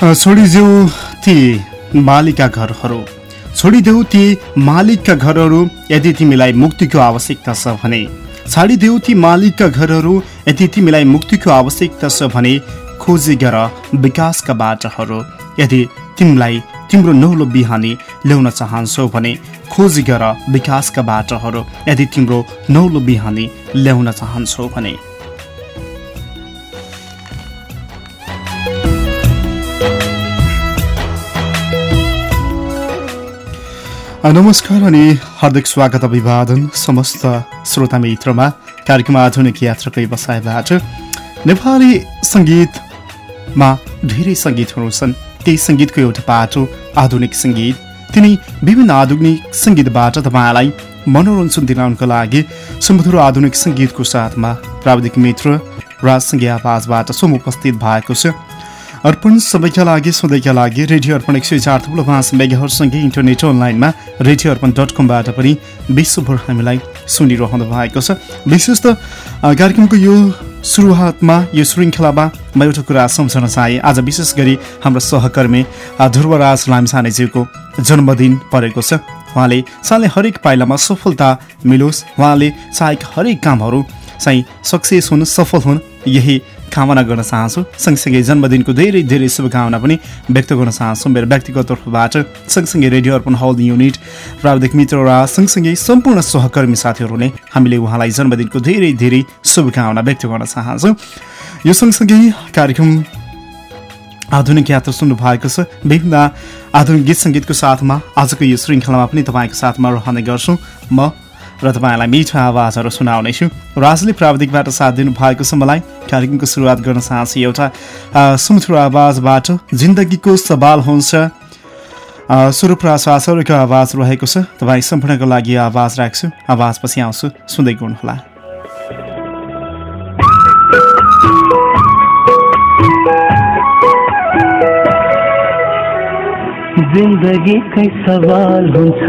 छोडिदेऊ ती मालिकका घरहरू। छोडिदेऊ ती मालिकका घरहरू यदि तिमीलाई मुक्तिको आवश्यकता छ भने। छाडिदेऊ ती मालिकका घरहरू यदि तिमीलाई मुक्तिको आवश्यकता छ भने खोजी गर विकासका बाटोहरू। यदि तिमीलाई तिम्रो नौलो बिहानी ल्याउन चाहन्छौ भने खोजी गर विकासका बाटोहरू। यदि तिम्रो नौलो बिहानी ल्याउन चाहन्छौ भने। नमस्कार अनि हार्दिक स्वागत अभिवादन समस्त श्रोता मित्रमा कार्यक्रम आधुनिक यात्राको व्यवसायबाट नेपाली सङ्गीतमा धेरै सङ्गीतहरू छन्। त्यही सङ्गीतको एउटा पाटो आधुनिक सङ्गीत। तिनी विभिन्न आधुनिक सङ्गीतबाट तपाईँलाई मनोरञ्जन दिलाउनको लागि सुमधुर आधुनिक सङ्गीतको साथमा प्राविधिक मित्र राजसँगै आवाजबाट सोम उपस्थित भएको छ। अर्पण सबैका लागि सधैँका लागि रेडियो अर्पण एक सय चार थुप्रो पाँच मेगाहरूसँगै इन्टरनेट अनलाइनमा रेडियो अर्पण डट कमबाट पनि विश्वभर हामीलाई सुनिरहनु भएको छ। विशेष त कार्यक्रमको यो सुरुवातमा यो श्रृङ्खलामा म एउटा कुरा सम्झन चाहेँ। आज विशेष गरी हाम्रो सहकर्मी ध्रुवराज लामिसानेज्यूको जन्मदिन परेको छ। उहाँले साले हरेक पाइलामा सफलता मिलोस्। उहाँले चाहेका हरेक कामहरू चाहिँ सक्सेस हुन् सफल हुन्। यही कामना गर्न चाहन्छु। सँगसँगै जन्मदिनको धेरै धेरै शुभकामना पनि व्यक्त गर्न चाहन्छु। मेरो व्यक्तिगत तर्फबाट सँगसँगै रेडियो अर्पण हल युनिट प्राविधिक मित्र र सँगसँगै सम्पूर्ण सहकर्मी साथीहरूले हामीले उहाँलाई जन्मदिनको धेरै धेरै शुभकामना व्यक्त गर्न चाहन्छौँ। यो सँगसँगै कार्यक्रम आधुनिक यात्रा सुन्नु भएको छ। विभिन्न आधुनिक गीत सङ्गीतको साथमा आजको यो श्रृङ्खलामा पनि तपाईँको साथमा रहने गर्छु। म र तपाईँहरूलाई मिठो आवाजहरू सुनाउनेछु। राजले प्राविधिकबाट साथ दिनुभएको छ मलाई। कार्यक्रमको सुरुवात गर्न चाहन्छु एउटा सुमथुरो आवाजबाट। जिन्दगीको सवाल हुन्छ। स्वरूप र श्वासहरूको आवाज रहेको छ। तपाईँ सम्पूर्णको लागि आवाज राख्छु। आवाजपछि आउँछु। सुन्दै गर्नुहोला। जिन्दगीकै सवाल हुन्छ।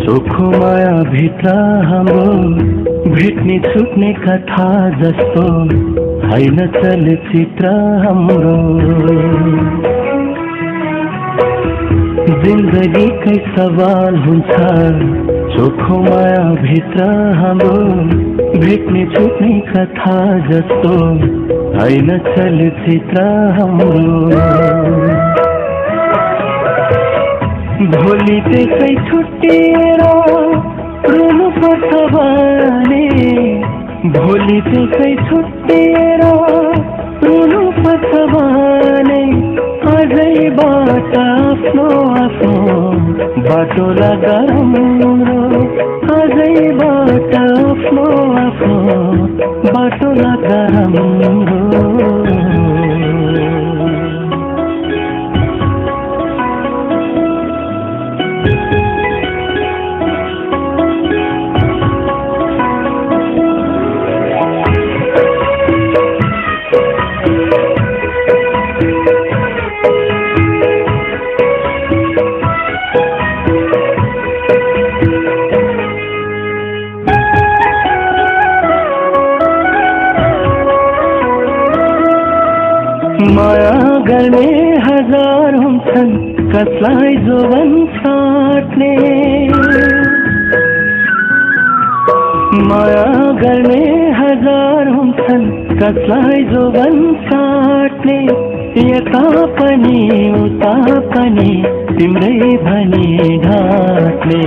चोखो माया भित्र हाम्रो भेट्ने छुट्ने कथा जस्तो होइन चलचित्र हाम्रो। जिन्दगीकै सवाल हुन्छ। चोखो माया भित्र हाम्रो भेट्ने छुट्ने कथा जस्तो होइन चलचित्र हाम्रो। भोलि त्यसै छुट्टिएर रुनु पर्छ भने भोलि त्यसै छुट्टिएर रुनु पर्छ भने अझैबाट आफ्नो आफ्नो बाटो लगाउँ अझैबाट आफ्नो आफ्नो बाटो लगाउँ जोवन छाट्ने यता पनि उता पनि तिम्रै भनी ढाक्ने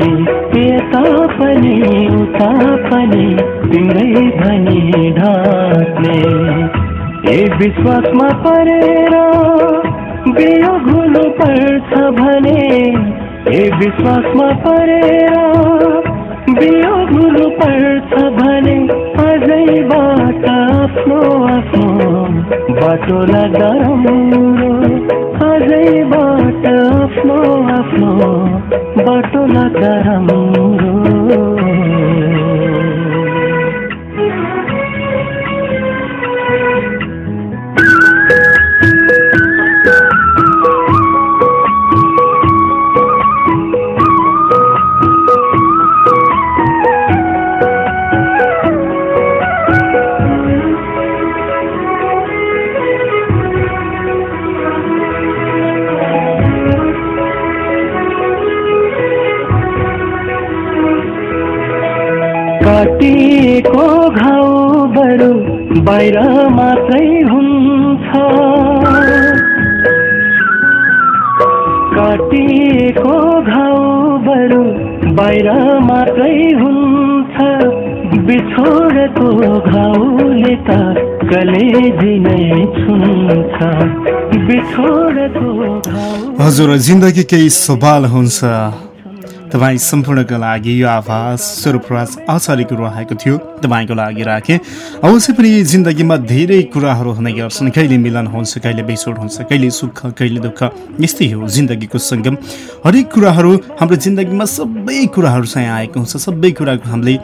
यता पनि उता पनि तिम्रै भनी ढाक्ने ए विश्वासमा परेर बियो घुनु पर्छ भने ए विश्वासमा परेर बियो घुनु पर्छ भने आजैबाट आफ्नो आफ्नो। बाटोलाई डराम्रो आजैबाट आफ्नो आफ्नो। बाटोलाई डराम्रो बाहिर मात्रै हुन्छ। काटिएको घाउ बरु बाहिर मात्रै हुन्छ। बिछोडको घाउले त कलेजी नै छुन्छ। बिछोडको घाउ। हजुर जिन्दगी केही सवाल हुन्छ। तपाईँ सम्पूर्णको लागि यो आवाज स्वरूपराज आचार्यको रहेको थियो। तपाईँको लागि राखेँ। अवश्य पनि जिन्दगीमा धेरै कुराहरू हुने गर्छन्। कहिले मिलन हुन्छ कहिले बेसोड हुन्छ कहिले सुख कहिले दुःख। यस्तै हो जिन्दगीको सङ्गम। हरेक कुराहरू हाम्रो जिन्दगीमा सबै कुराहरू चाहिँ आएको हुन्छ। सबै कुराको हामीले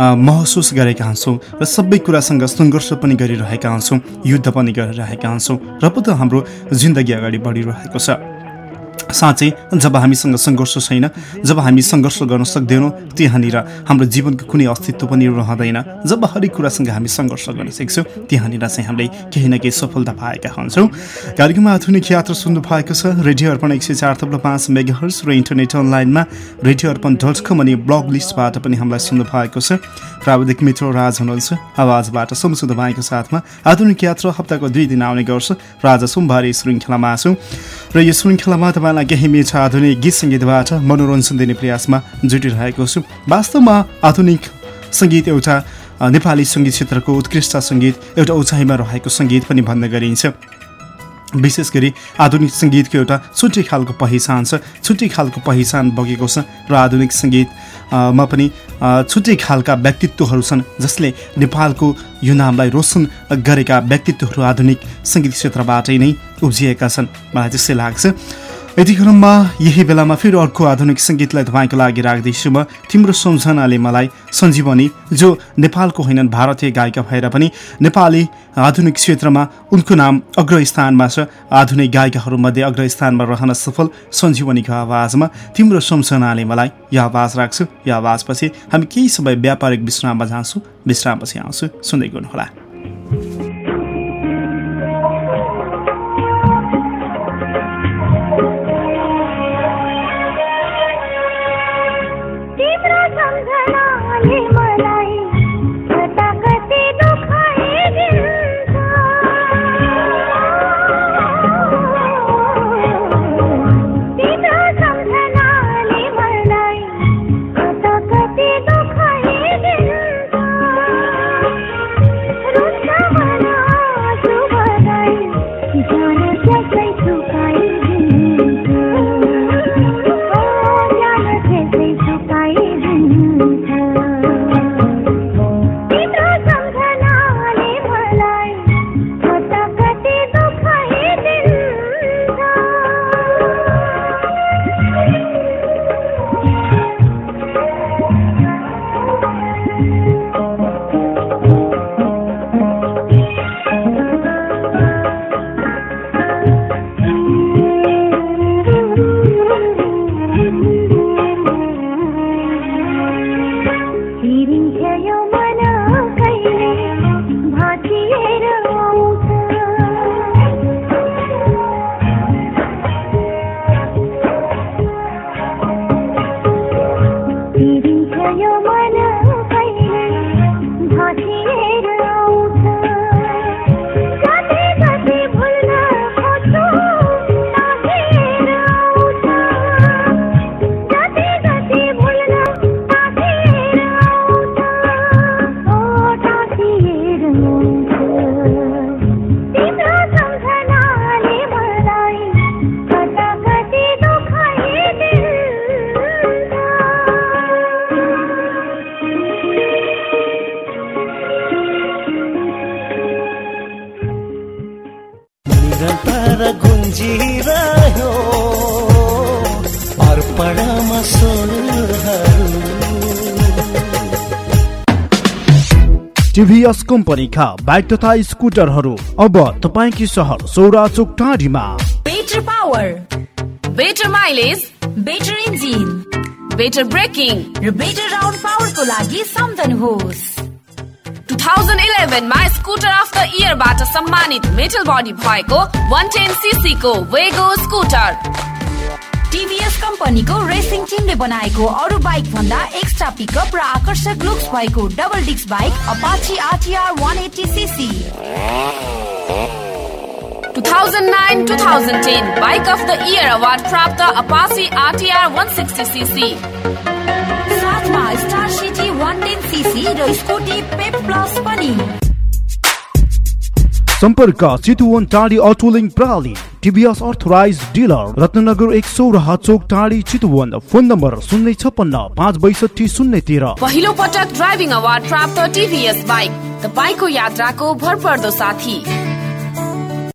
महसुस गरेका हुन्छौँ र सबै कुरासँग सङ्घर्ष पनि गरिरहेका हुन्छौँ युद्ध पनि गरिरहेका हुन्छौँ र पो त हाम्रो जिन्दगी अगाडि बढिरहेको छ। साँच्चै जब हामीसँग सङ्घर्ष छैन जब हामी सङ्घर्ष गर्न सक्दैनौँ त्यहाँनिर हाम्रो जीवनको कुनै अस्तित्व पनि रहँदैन। जब हरेक कुरासँग हामी सङ्घर्ष गर्न सक्छौँ त्यहाँनिर चाहिँ हामीले केही न केही सफलता पाएका हुन्छौँ। कार्यक्रममा आधुनिक यात्रा सुन्नु भएको छ। रेडियो अर्पण एक सय चार थप्लो पाँच मेगाहर्स र इन्टरनेट अनलाइनमा रेडियो अर्पण डट कम अनि ब्लग लिस्टबाट पनि हामीलाई सुन्नु भएको छ। प्राविधिक मित्र राज हुनुहुन्छ। आवाजबाट सुन्छु तपाईँको साथमा आधुनिक यात्रा हप्ताको दुई दिन आउने गर्छ। र आज सोमबार श्रृङ्खलामा छौँ र यो श्रृङ्खलामा तपाईँलाई केही मिठा आधुनिक गीत सङ्गीतबाट मनोरञ्जन दिने प्रयासमा जुटिरहेको छु। वास्तवमा आधुनिक सङ्गीत एउटा नेपाली सङ्गीत क्षेत्रको उत्कृष्ट सङ्गीत एउटा उचाइमा रहेको सङ्गीत पनि भन्ने गरिन्छ। विशेष गरी आधुनिक सङ्गीतको एउटा छुट्टै खालको पहिचान छ। छुट्टै खालको पहिचान बगेको छ र आधुनिक सङ्गीतमा पनि छुट्टै खालका व्यक्तित्वहरू छन् जसले नेपालको यो नामलाई रोशन गरेका व्यक्तित्वहरू आधुनिक सङ्गीत क्षेत्रबाटै नै उब्जिएका छन्। मलाई त्यस्तै लाग्छ यति क्रममा यही बेलामा फेरि अर्को आधुनिक सङ्गीतलाई तपाईँको लागि राख्दैछु म तिम्रो सम्झनाले मलाई सञ्जीवनी जो नेपालको होइनन् भारतीय गायिका भएर पनि नेपाली आधुनिक क्षेत्रमा उनको नाम अग्रस्थानमा छ। आधुनिक गायिकाहरूमध्ये अग्रस्थानमा रहन सफल सञ्जीवनीको आवाजमा तिम्रो सम्झनाले मलाई यो आवाज राख्छु। यो आवाजपछि हामी केही समय व्यापारिक विश्राममा जान्छौँ। विश्रामपछि आउँछु। सुन्दै गर्नुहोला। कम्पनीका बाइक तथा स्कुटरहरू। अब तपाईँकी सहर सौरा चोक टाढीमा। Better power better mileage better engine better braking र बेटर राउन्ड पावरको लागि सम्झनुहोस् 2011 मा स्कुटर अफ द इयरबाट सम्मानित मेटल बडी भएको 110 सीसी को वेगो स्कुटर। टिभीएस कम्पनीको रेसिङ टिमले बनाएको अरू बाइक भन्दा एक्स्ट्रा पिकअप र आकर्षक लुक्स भएको double disc bike Apache RTR 180 cc 2009-2010 bike of the year award प्राप्त अपासी आरटिआर 160 सीसी साथमा स्टार सिटी 110 सीसी र स्कुटी पेप प्लस पनि। सम्पर्क चितुवन टाढी अटोलिङ प्रणाली टिभीएस अर्थराइज डिलर रत्नगर एक सौ र चोक टाढी चितुवन फोन नम्बर शून्य छपन्न पाँच बैसठी शून्य तेह्र। पहिलो पटक ड्राइभिङ अवार्ड प्राप्त टिभीएस बाइक तपाईँको यात्राको भरपर्दो साथी।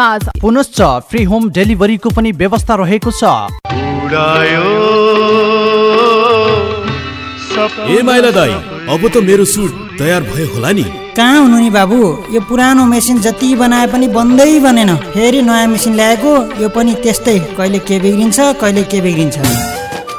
पाँच पुनश्च फ्री होम डेलिभरीको पनि व्यवस्था रहेको छ। ए माइला दाई अब त मेरो सुट तयार भयो होला नि। कहाँ हुनु नि बाबु? यो पुरानो मेसिन जति बनाए पनि बन्दै बनेन। फेरि नयाँ मेसिन ल्याएको यो पनि त्यस्तै। कहिले के बिग्रिन्छ कहिले के बिग्रिन्छ।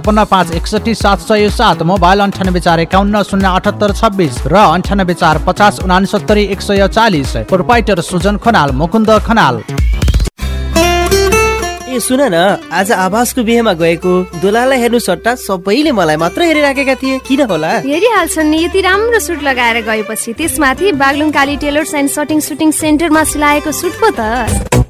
छपन्न पाँच एकसठी सात सय सात मोबाइल अन्ठानब्बे चार एकाउन्न शून्य अठहत्तर छब्बिस र अन्ठानब्बे चार पचास उनासत्तरी एक सय चालिस। प्रोपाइटर सुजन खनाल मुकुन्द खनाल। ए सुन न आज आवासको बिहेमा गएको दुलालाई हेर्नु सट्टा सबैले मलाई मात्र हेरिराखेका थिए। किन होला? हेरिहाल्छन् नि यति राम्रो सुट लगाएर गएपछि त्यसमाथि Baglung Kali tailors and shirting suiting सेन्टरमा सिलाएको सुट पो त।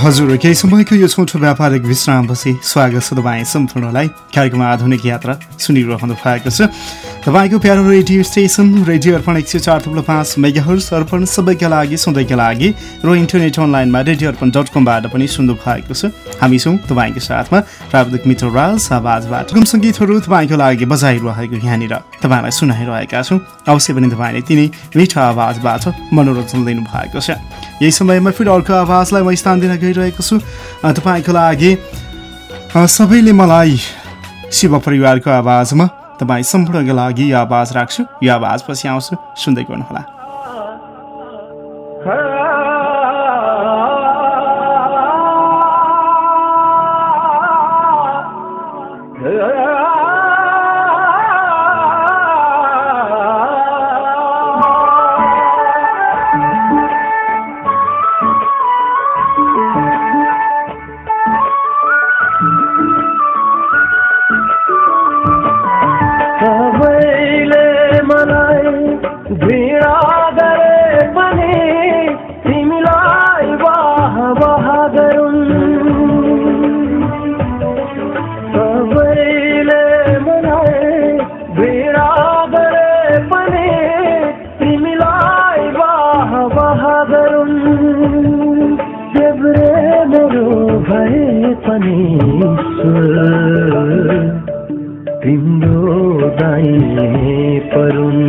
हजुर केही समयको यो छोटो व्यापारिक विश्रामपछि स्वागत छ तपाईँ सम्पूर्णलाई। कार्यक्रम आधुनिक यात्रा सुनिरहनु भएको छ। तपाईँको प्यारो रेडियो स्टेसन रेडियो अर्पण एक सय चार थुप्रो पाँच मेगाहर्स अर्पण सबैका लागि सधैँका लागि र इन्टरनेट अनलाइनमा रेडियो अर्पण डट कमबाट पनि सुन्नु भएको छ। हामी छौँ तपाईँको साथमा प्राविधिक मित्र राज आवाजबाट। कम सङ्गीतहरू तपाईँको लागि बजाइरहेको यहाँनिर। तपाईँलाई सुनाइरहेका छौँ। अवश्य पनि तपाईँले तिनै मिठो आवाजबाट मनोरञ्जन लिनु भएको छ। यही समयमा फेरि अर्को आवाजलाई म स्थान दिन गइरहेको छु तपाईँको लागि सबैले मलाई शिव परिवारको आवाजमा तपाईँ सम्पूर्णको लागि यो आवाज राख्छु। यो आवाज पछि आउँछु। सुन्दै गर्नुहोला। भए पनि तिम्रो दाइने परुन्।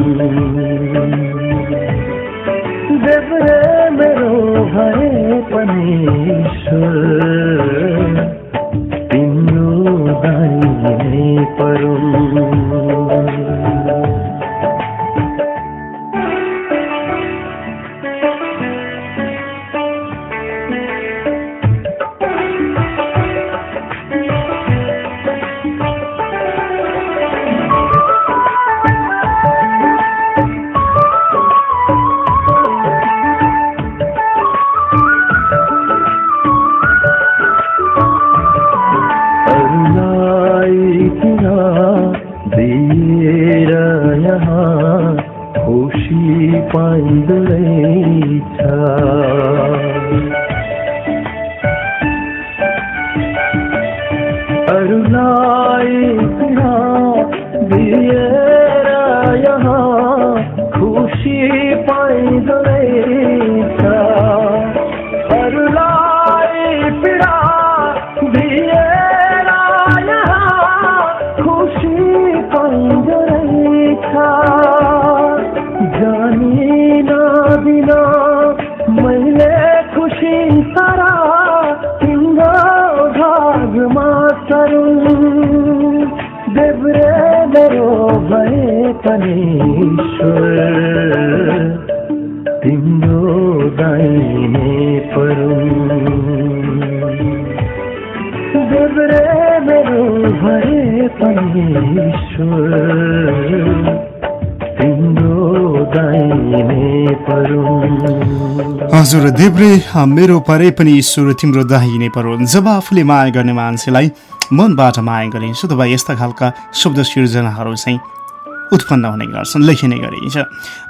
देब्रे मेरो भए पनि ईश्वर तिम्रो दाइने परुन् हजुर देब्रे मेरो परे पनि ईश्वर तिम्रो दाहिने परोन् जब आफूले माया गर्ने मान्छेलाई मनबाट माया गरिन्छ तब यस्ता खालका शब्द सिर्जनाहरू चाहिँ उत्पन्न हुने गर्छन् लेखिने गरिन्छ।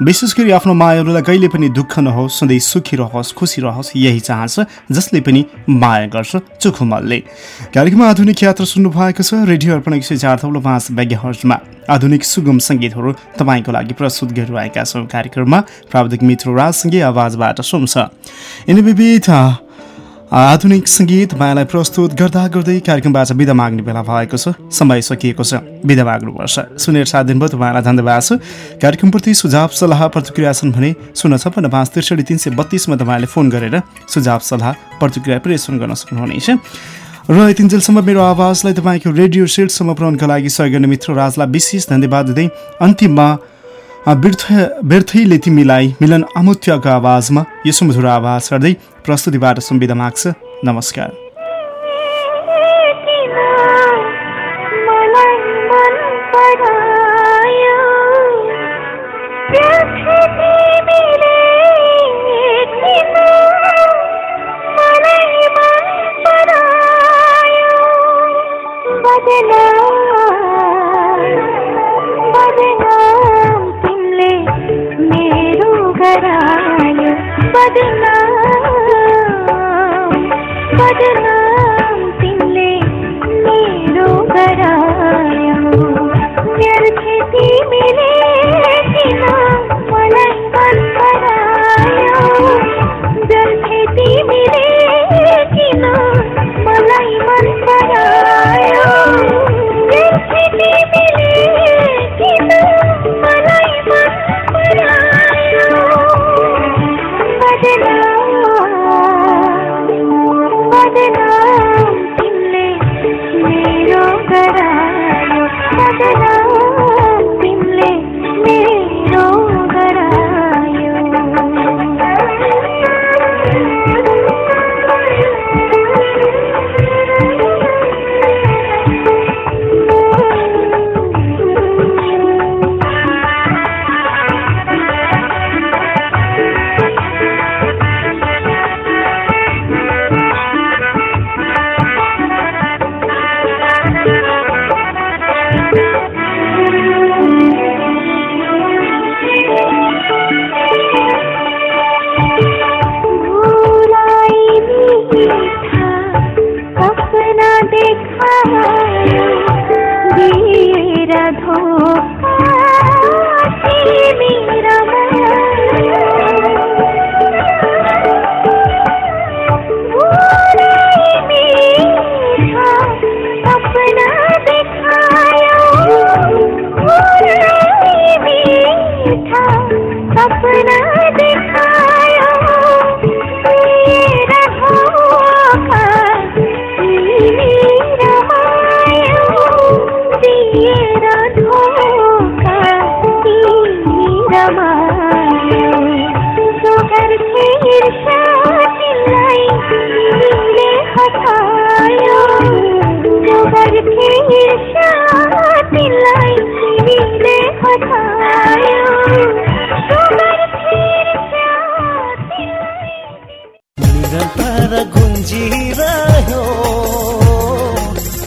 विशेष गरी आफ्नो मायाहरूलाई कहिले पनि दुःख नहोस् सधैँ सुखी रहोस् खुसी रहोस् यही चाहन्छ जसले पनि माया गर्छ चुखुमलले। कार्यक्रममा आधुनिक यात्रा सुन्नु भएको छ रेडियो अर्पण एक सय चार थौलो पाँच हर्जमा आधुनिक सुगम सङ्गीतहरू तपाईँको लागि प्रस्तुत गरिरहेका छौँ। कार्यक्रममा प्राविधिक मित्र राजसँगै आवाजबाट सुन्छ यिनी विविध आधुनिक सङ्गीत मायालाई प्रस्तुत गर्दा गर्दै कार्यक्रमबाट बिदा माग्ने बेला भएको छ समय सकिएको छ। बिदा माग्नुपर्छ। सुनेर साथ दिनुभयो तपाईँलाई धन्यवाद छ। कार्यक्रमप्रति सुझाव सल्लाह प्रतिक्रिया छन् भने शून्य छप्पन्न पाँच त्रिसठी तिन सय बत्तिसमा तपाईँले फोन गरेर सुझाव सल्लाह प्रतिक्रिया प्रेषण गर्न सक्नुहुनेछ। र यतिन्जेलसम्म मेरो आवाजलाई तपाईँको रेडियो सेटसम्म पुऱ्याउनका लागि सहयोग गर्ने मित्र राजलाई विशेष धन्यवाद दिँदै अन्तिममा व्यर्थ व्यर्थैले तिमीलाई मिलन अमुत्यको आवाजमा यो सुमधुर आवाज गर्दै प्रस्तुतिबाट सुविधा माग्छ। नमस्कार। मलाई मन Fatima. जी